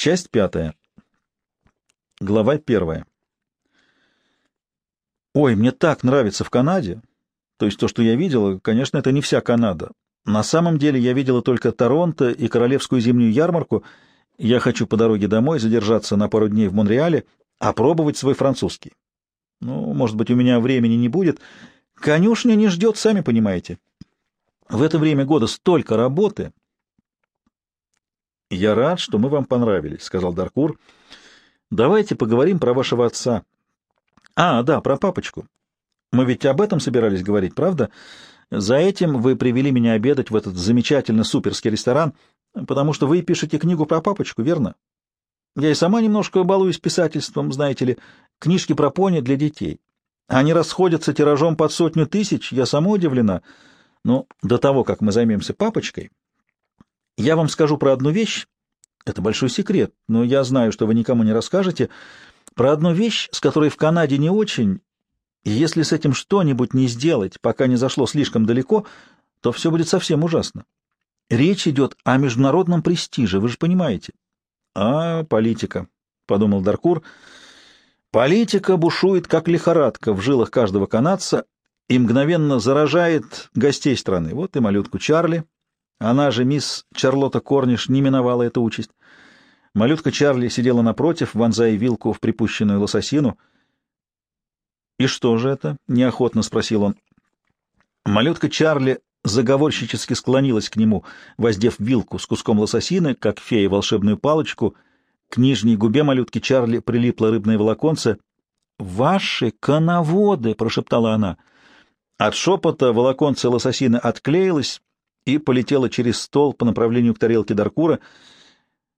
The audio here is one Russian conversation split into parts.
Часть пятая. Глава первая. Ой, мне так нравится в Канаде. То есть то, что я видела, конечно, это не вся Канада. На самом деле я видела только Торонто и Королевскую зимнюю ярмарку. Я хочу по дороге домой задержаться на пару дней в Монреале, опробовать свой французский. Ну, может быть, у меня времени не будет. Конюшня не ждет, сами понимаете. В это время года столько работы. Я рад, что мы вам понравились, сказал Даркур. Давайте поговорим про вашего отца. А, да, про папочку. Мы ведь об этом собирались говорить, правда? За этим вы привели меня обедать в этот замечательно суперский ресторан, потому что вы пишете книгу про папочку, верно? Я и сама немножко балуюсь писательством, знаете ли, книжки про пони для детей. Они расходятся тиражом под сотню тысяч, я сама удивлена. Но до того, как мы займемся папочкой, я вам скажу про одну вещь. Это большой секрет, но я знаю, что вы никому не расскажете. Про одну вещь, с которой в Канаде не очень, и если с этим что-нибудь не сделать, пока не зашло слишком далеко, то все будет совсем ужасно. Речь идет о международном престиже, вы же понимаете. — А, политика, — подумал Даркур. Политика бушует, как лихорадка в жилах каждого канадца и мгновенно заражает гостей страны. Вот и малютку Чарли. Она же мисс Чарлотта Корниш не миновала эту участь. Малютка Чарли сидела напротив, вонзая вилку в припущенную лососину. «И что же это?» — неохотно спросил он. Малютка Чарли заговорщически склонилась к нему, воздев вилку с куском лососины, как фея волшебную палочку. К нижней губе малютки Чарли прилипло рыбное волоконце. «Ваши коноводы!» — прошептала она. От шепота волоконце лососины отклеилось и полетело через стол по направлению к тарелке Даркура.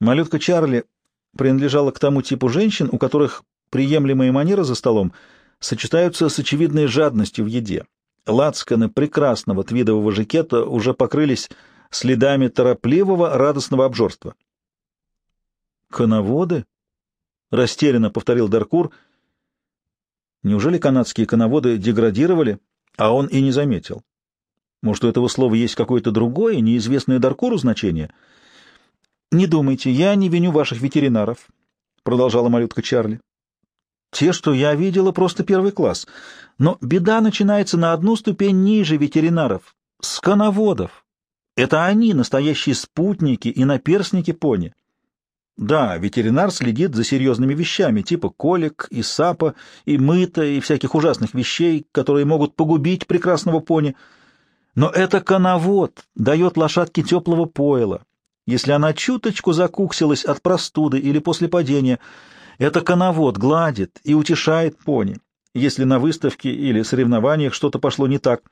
Малютка Чарли принадлежала к тому типу женщин, у которых приемлемые манеры за столом сочетаются с очевидной жадностью в еде. Лацканы прекрасного твидового жакета уже покрылись следами торопливого радостного обжорства. «Коноводы?» — растерянно повторил Даркур. «Неужели канадские коноводы деградировали, а он и не заметил? Может, у этого слова есть какое-то другое, неизвестное Даркуру значение?» «Не думайте, я не виню ваших ветеринаров», — продолжала малютка Чарли. Те, что я видела, просто первый класс. Но беда начинается на одну ступень ниже ветеринаров, с. Это они, настоящие спутники и наперсники пони. Да, ветеринар следит за серьезными вещами, типа колик и сапа, и мыта, и всяких ужасных вещей, которые могут погубить прекрасного пони. Но это коновод дает лошадке теплого пойла. Если она чуточку закуксилась от простуды или после падения — это коновод гладит и утешает пони, если на выставке или соревнованиях что-то пошло не так.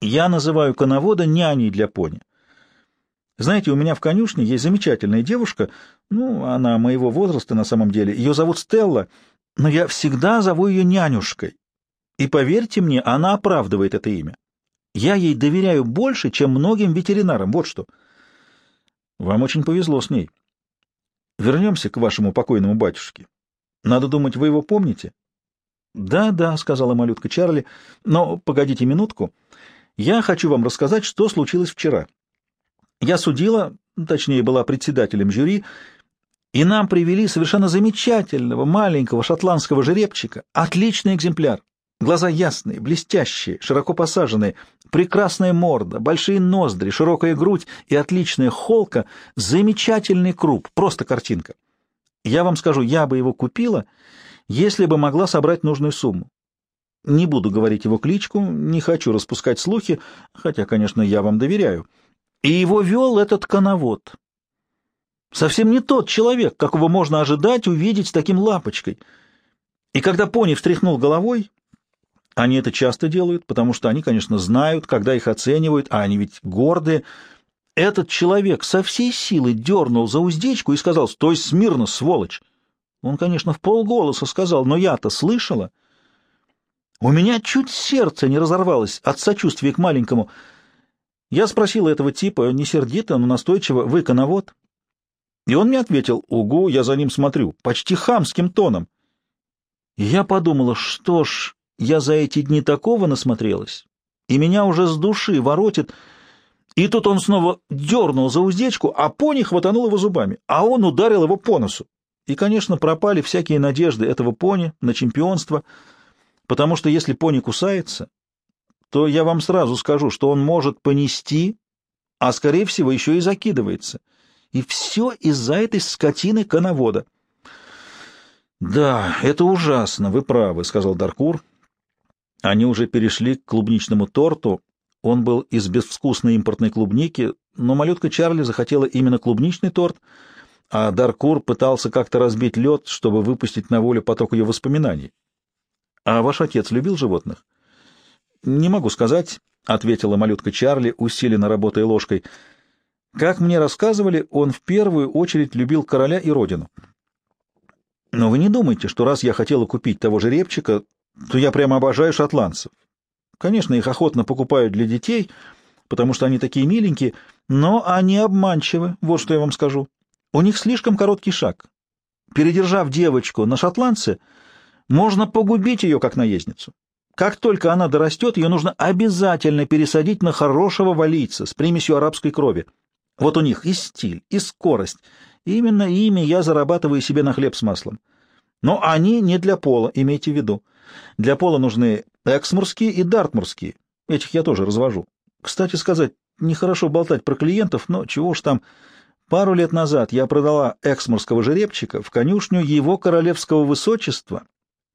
Я называю коновода няней для пони. Знаете, у меня в конюшне есть замечательная девушка, ну, она моего возраста на самом деле, ее зовут Стелла, но я всегда зову ее нянюшкой. И поверьте мне, она оправдывает это имя. Я ей доверяю больше, чем многим ветеринарам, вот что. Вам очень повезло с ней. Вернемся к вашему покойному батюшке. Надо думать, вы его помните? Да, да, сказала малютка Чарли. Но погодите минутку. Я хочу вам рассказать, что случилось вчера. Я судила, точнее, была председателем жюри, и нам привели совершенно замечательного маленького шотландского жеребчика. Отличный экземпляр. Глаза ясные, блестящие, широко посаженные, прекрасная морда, большие ноздри, широкая грудь и отличная холка, замечательный круп, просто картинка. Я вам скажу, я бы его купила, если бы могла собрать нужную сумму. Не буду говорить его кличку, не хочу распускать слухи, хотя, конечно, я вам доверяю. И его вел этот коновод. Совсем не тот человек, какого можно ожидать увидеть с таким лапочкой. И когда пони встряхнул головой, они это часто делают, потому что они, конечно, знают, когда их оценивают, а они ведь гордые. Этот человек со всей силы дернул за уздечку и сказал «Стой смирно, сволочь!» Он, конечно, в полголоса сказал, но я-то слышала. У меня чуть сердце не разорвалось от сочувствия к маленькому. Я спросила этого типа, не сердито, но настойчиво, «Вы коновод?» И он мне ответил, «Угу, я за ним смотрю», почти хамским тоном. И я подумала, что ж, я за эти дни такого насмотрелась, и меня уже с души воротит. И тут он снова дернул за уздечку, а пони хватанул его зубами, а он ударил его по носу. И, конечно, пропали всякие надежды этого пони на чемпионство, потому что если пони кусается, то я вам сразу скажу, что он может понести, а, скорее всего, еще и закидывается. И все из-за этой скотины-коновода. — Да, это ужасно, вы правы, — сказал Даркур. Они уже перешли к клубничному торту. Он был из безвкусной импортной клубники, но малютка Чарли захотела именно клубничный торт — а Даркур пытался как-то разбить лед, чтобы выпустить на волю поток ее воспоминаний. «А ваш отец любил животных?» «Не могу сказать», — ответила малютка Чарли, усиленно работая ложкой. «Как мне рассказывали, он в первую очередь любил короля и родину. Но вы не думайте, что раз я хотела купить того же репчика, то я прямо обожаю шотландцев. Конечно, их охотно покупают для детей, потому что они такие миленькие, но они обманчивы, вот что я вам скажу. У них слишком короткий шаг. Передержав девочку на шотландце, можно погубить ее как наездницу. Как только она дорастет, ее нужно обязательно пересадить на хорошего валийца с примесью арабской крови. Вот у них и стиль, и скорость. Именно ими я зарабатываю себе на хлеб с маслом. Но они не для пола, имейте в виду. Для пола нужны эксмурские и дартмурские. Этих я тоже развожу. Кстати сказать, нехорошо болтать про клиентов, но чего ж там... Пару лет назад я продала эксмурского жеребчика в конюшню его королевского высочества,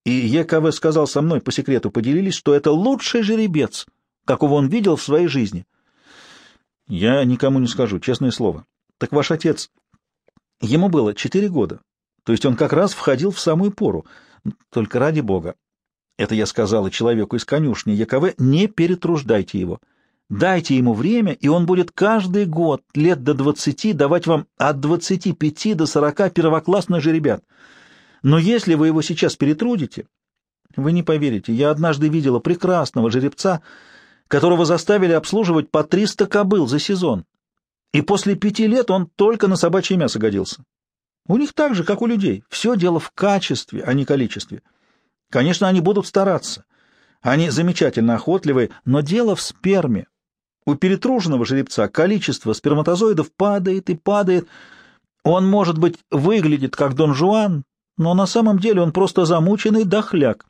и ЕКВ сказал со мной по секрету, поделились, что это лучший жеребец, какого он видел в своей жизни. Я никому не скажу, честное слово. Так ваш отец... Ему было четыре года, то есть он как раз входил в самую пору. Только ради бога. Это я сказала человеку из конюшни ЕКВ, не перетруждайте его. Дайте ему время, и он будет каждый год, лет до двадцати, давать вам от двадцати пяти до сорока первоклассных же ребят. Но если вы его сейчас перетрудите, вы не поверите, я однажды видела прекрасного жеребца, которого заставили обслуживать по триста кобыл за сезон. И после пяти лет он только на собачье мясо годился. У них так же, как у людей. Все дело в качестве, а не количестве. Конечно, они будут стараться. Они замечательно охотливые, но дело в сперме. У перетруженного жеребца количество сперматозоидов падает и падает. Он, может быть, выглядит как Дон Жуан, но на самом деле он просто замученный дохляк.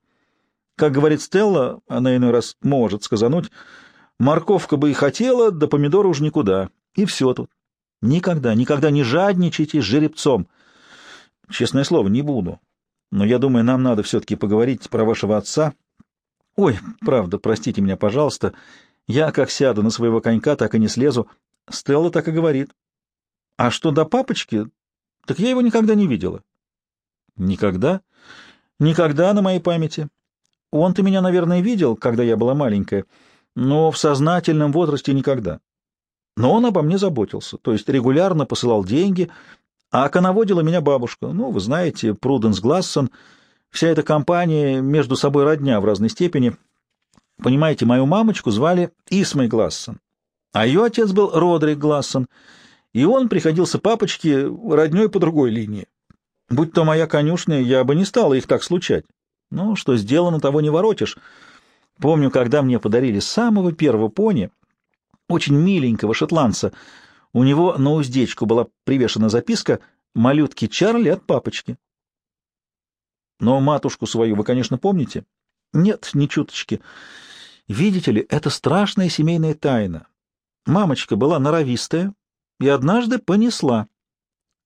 Как говорит Стелла, она иной раз может сказануть, морковка бы и хотела, да помидоры уж никуда. И все тут. Никогда, никогда не жадничайте с жеребцом. Честное слово, не буду. Но я думаю, нам надо все-таки поговорить про вашего отца. Ой, правда, простите меня, пожалуйста, — я как сяду на своего конька, так и не слезу. Стелла так и говорит. А что до папочки, так я его никогда не видела. Никогда? Никогда на моей памяти. Он-то меня, наверное, видел, когда я была маленькая, но в сознательном возрасте никогда. Но он обо мне заботился, то есть регулярно посылал деньги, а коноводила меня бабушка. Ну, вы знаете, Пруденс Глассон, вся эта компания между собой родня в разной степени — Понимаете, мою мамочку звали Исмой Глассон, а ее отец был Родрик Глассон, и он приходился папочке родней по другой линии. Будь то моя конюшня, я бы не стала их так случать. Ну, что сделано, того не воротишь. Помню, когда мне подарили самого первого пони, очень миленького шотландца, у него на уздечку была привешена записка «Малютки Чарли от папочки». Но матушку свою вы, конечно, помните? Нет, ни чуточки. Видите ли, это страшная семейная тайна. Мамочка была норовистая и однажды понесла.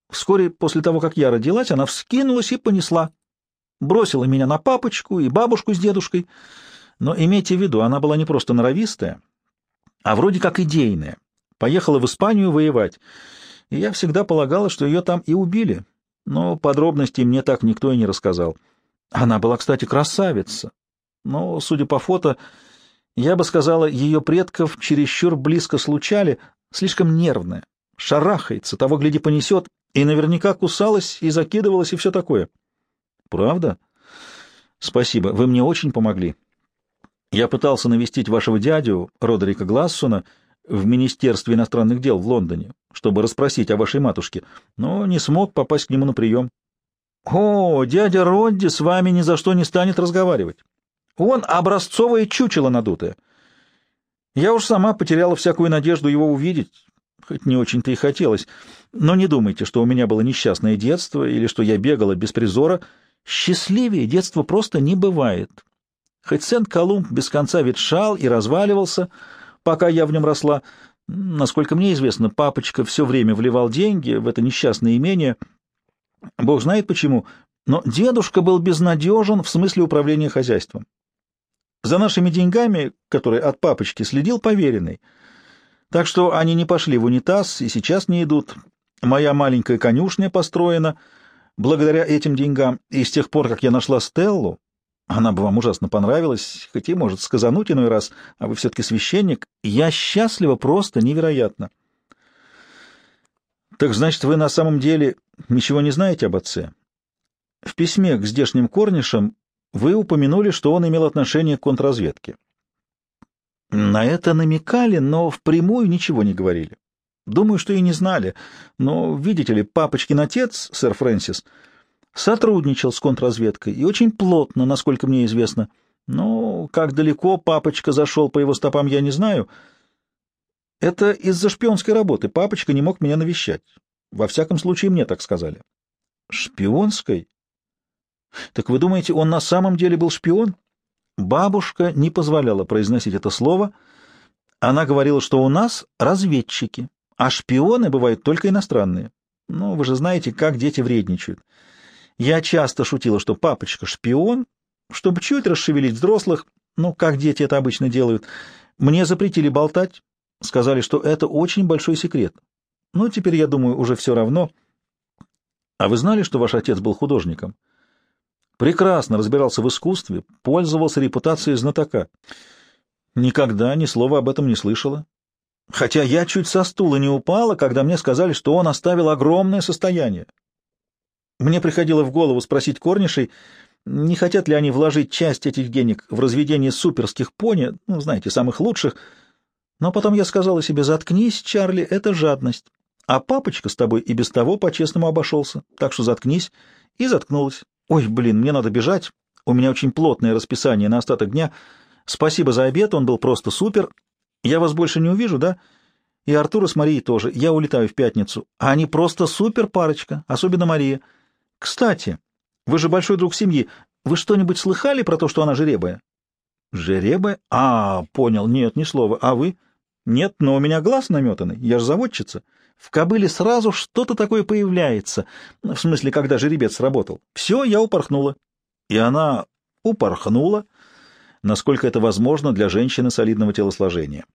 Вскоре после того, как я родилась, она вскинулась и понесла. Бросила меня на папочку и бабушку с дедушкой. Но имейте в виду, она была не просто норовистая, а вроде как идейная. Поехала в Испанию воевать, и я всегда полагала, что ее там и убили. Но подробностей мне так никто и не рассказал. Она была, кстати, красавица. Но, судя по фото, я бы сказала, ее предков чересчур близко случали, слишком нервная, шарахается, того, гляди, понесет, и наверняка кусалась и закидывалась, и все такое. Правда? Спасибо, вы мне очень помогли. Я пытался навестить вашего дядю, Родерика Глассона, в Министерстве иностранных дел в Лондоне, чтобы расспросить о вашей матушке, но не смог попасть к нему на прием. О, дядя Родди с вами ни за что не станет разговаривать. Он образцовое чучело надутое. Я уж сама потеряла всякую надежду его увидеть, хоть не очень-то и хотелось. Но не думайте, что у меня было несчастное детство или что я бегала без призора. Счастливее детства просто не бывает. Хоть Сент-Колумб без конца ветшал и разваливался, пока я в нем росла, насколько мне известно, папочка все время вливал деньги в это несчастное имение. Бог знает почему, но дедушка был безнадежен в смысле управления хозяйством. За нашими деньгами, которые от папочки следил поверенный, так что они не пошли в унитаз и сейчас не идут. Моя маленькая конюшня построена благодаря этим деньгам, и с тех пор, как я нашла Стеллу, она бы вам ужасно понравилась, хоть и может сказануть иной раз, а вы все-таки священник. Я счастлива просто невероятно. Так значит, вы на самом деле ничего не знаете об отце? В письме к здешним корнишам вы упомянули, что он имел отношение к контрразведке. На это намекали, но впрямую ничего не говорили. Думаю, что и не знали. Но, видите ли, папочкин отец, сэр Фрэнсис, сотрудничал с контрразведкой и очень плотно, насколько мне известно. Но как далеко папочка зашел по его стопам, я не знаю. Это из-за шпионской работы. Папочка не мог меня навещать. Во всяком случае, мне так сказали. Шпионской? Так вы думаете, он на самом деле был шпион? Бабушка не позволяла произносить это слово. Она говорила, что у нас разведчики, а шпионы бывают только иностранные. Ну, вы же знаете, как дети вредничают. Я часто шутила, что папочка шпион, чтобы чуть расшевелить взрослых, ну, как дети это обычно делают. Мне запретили болтать, сказали, что это очень большой секрет. Ну, теперь, я думаю, уже все равно. А вы знали, что ваш отец был художником? Прекрасно разбирался в искусстве, пользовался репутацией знатока. Никогда ни слова об этом не слышала. Хотя я чуть со стула не упала, когда мне сказали, что он оставил огромное состояние. Мне приходило в голову спросить корнишей, не хотят ли они вложить часть этих денег в разведение суперских пони, ну, знаете, самых лучших. Но потом я сказала себе, заткнись, Чарли, это жадность. А папочка с тобой и без того по-честному обошелся, так что заткнись. И заткнулась. Ой, блин, мне надо бежать. У меня очень плотное расписание на остаток дня. Спасибо за обед, он был просто супер. Я вас больше не увижу, да? И Артура с Марией тоже. Я улетаю в пятницу. А они просто супер парочка, особенно Мария. Кстати, вы же большой друг семьи. Вы что-нибудь слыхали про то, что она жеребая? Жеребая? А, понял. Нет, ни слова. А вы? Нет, но у меня глаз наметанный. Я же заводчица. В кобыле сразу что-то такое появляется. В смысле, когда жеребец сработал. Все, я упорхнула. И она упорхнула, насколько это возможно для женщины солидного телосложения.